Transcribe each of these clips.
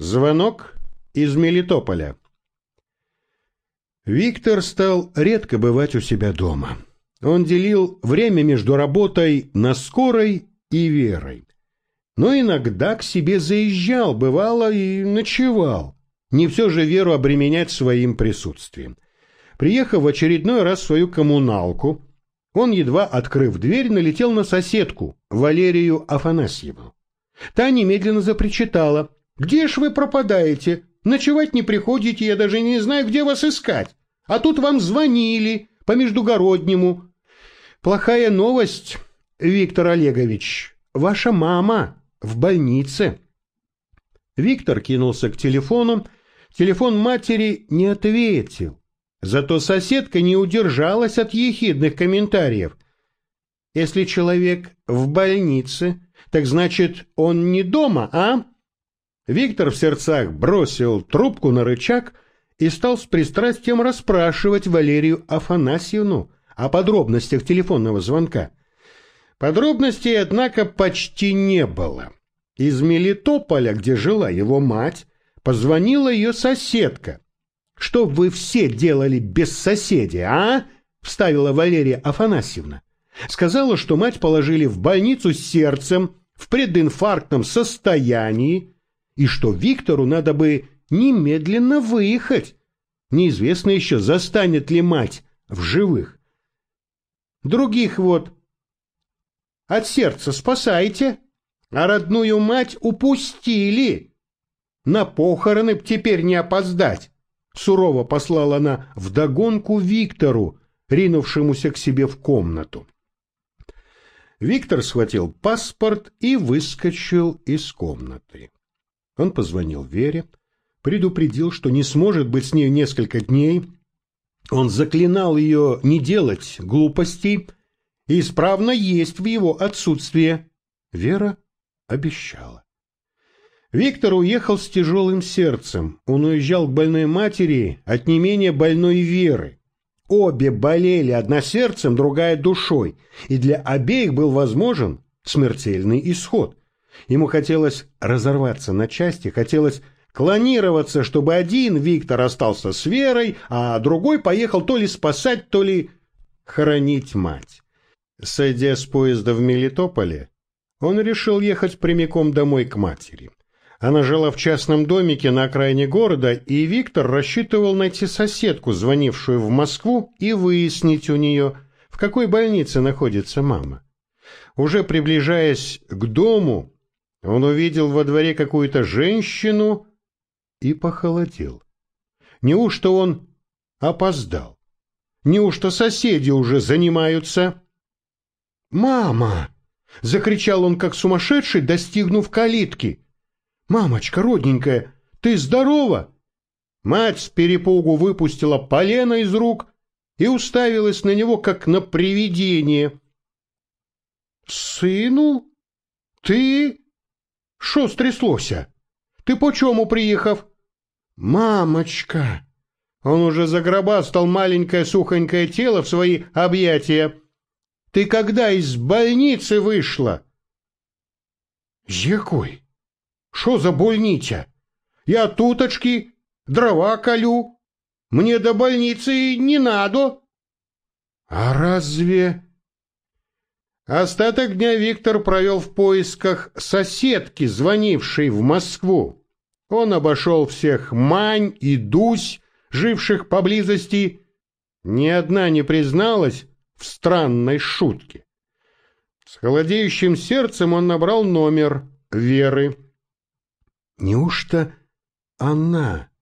Звонок из Мелитополя. Виктор стал редко бывать у себя дома. Он делил время между работой на скорой и верой. Но иногда к себе заезжал, бывало, и ночевал. Не все же веру обременять своим присутствием. Приехав в очередной раз в свою коммуналку, он, едва открыв дверь, налетел на соседку, Валерию Афанасьевну. Та немедленно запричитала. «Где ж вы пропадаете? Ночевать не приходите, я даже не знаю, где вас искать. А тут вам звонили по междугороднему. Плохая новость, Виктор Олегович. Ваша мама в больнице». Виктор кинулся к телефону. Телефон матери не ответил. Зато соседка не удержалась от ехидных комментариев. Если человек в больнице, так значит, он не дома, а? Виктор в сердцах бросил трубку на рычаг и стал с пристрастием расспрашивать Валерию Афанасьевну о подробностях телефонного звонка. Подробностей, однако, почти не было. Из Мелитополя, где жила его мать, позвонила ее соседка, что вы все делали без соседей, а? Вставила Валерия Афанасьевна. Сказала, что мать положили в больницу с сердцем в прединфарктном состоянии и что Виктору надо бы немедленно выехать. Неизвестно еще, застанет ли мать в живых. Других вот от сердца спасайте, а родную мать упустили. На похороны теперь не опоздать. Сурово послала она вдогонку Виктору, ринувшемуся к себе в комнату. Виктор схватил паспорт и выскочил из комнаты. Он позвонил Вере, предупредил, что не сможет быть с ней несколько дней. Он заклинал ее не делать глупостей и исправно есть в его отсутствие. Вера обещала. Виктор уехал с тяжелым сердцем. Он уезжал к больной матери от не менее больной Веры. Обе болели, одна сердцем, другая душой, и для обеих был возможен смертельный исход. Ему хотелось разорваться на части, хотелось клонироваться, чтобы один Виктор остался с Верой, а другой поехал то ли спасать, то ли хоронить мать. Сойдя с поезда в Мелитополе, он решил ехать прямиком домой к матери. Она жила в частном домике на окраине города, и Виктор рассчитывал найти соседку, звонившую в Москву, и выяснить у нее, в какой больнице находится мама. Уже приближаясь к дому, он увидел во дворе какую-то женщину и похолодел. Неужто он опоздал? Неужто соседи уже занимаются? «Мама!» — закричал он, как сумасшедший, достигнув калитки. «Мамочка родненькая, ты здорова?» Мать с перепугу выпустила полено из рук и уставилась на него, как на привидение. «Сыну? Ты? Що стряслося? Ты по чому приехав?» «Мамочка!» Он уже загробастал маленькое сухонькое тело в свои объятия. «Ты когда из больницы вышла?» «З якой?» Що за больниця? Я туточки, дрова колю. Мне до больницы не надо. А разве... Остаток дня Виктор провел в поисках соседки, звонившей в Москву. Он обошел всех Мань и Дусь, живших поблизости. Ни одна не призналась в странной шутке. С холодеющим сердцем он набрал номер Веры. Неужто она?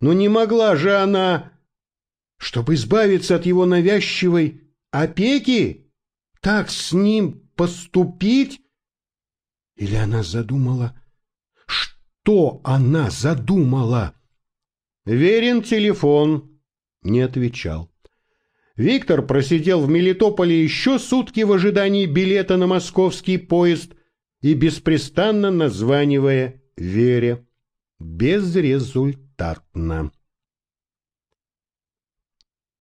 Но не могла же она, чтобы избавиться от его навязчивой опеки, так с ним поступить? Или она задумала? Что она задумала? Верен телефон не отвечал. Виктор просидел в Мелитополе еще сутки в ожидании билета на московский поезд и беспрестанно названивая Вере. Безрезультатно.